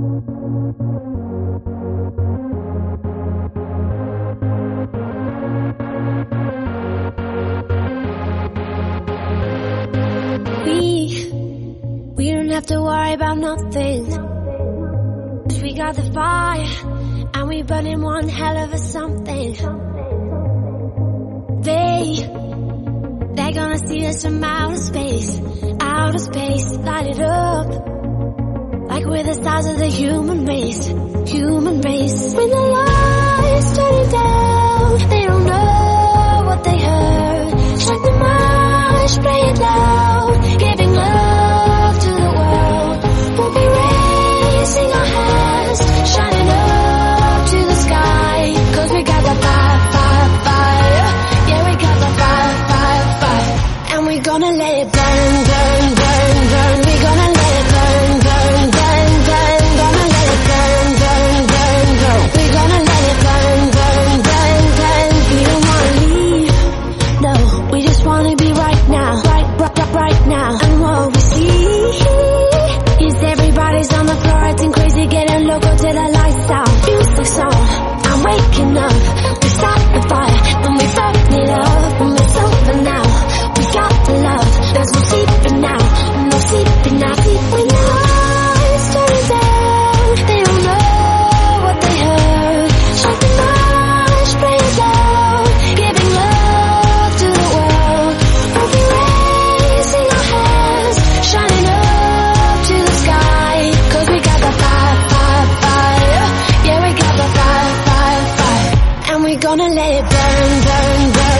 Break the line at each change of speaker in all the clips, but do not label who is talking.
we don't have to worry about nothing. Cause we got the fire, and we burning one hell of a something. They, they're gonna see us from outer space, outer space, light it up. We're the stars of the human race, human race. When the lights turn down, loco será Gonna let it burn, burn, burn.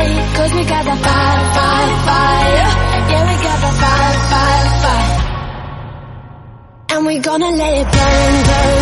fight, cause we got that fire, fire, fire. Yeah, we got that fire, fire, fire. And we gonna let it burn, burn.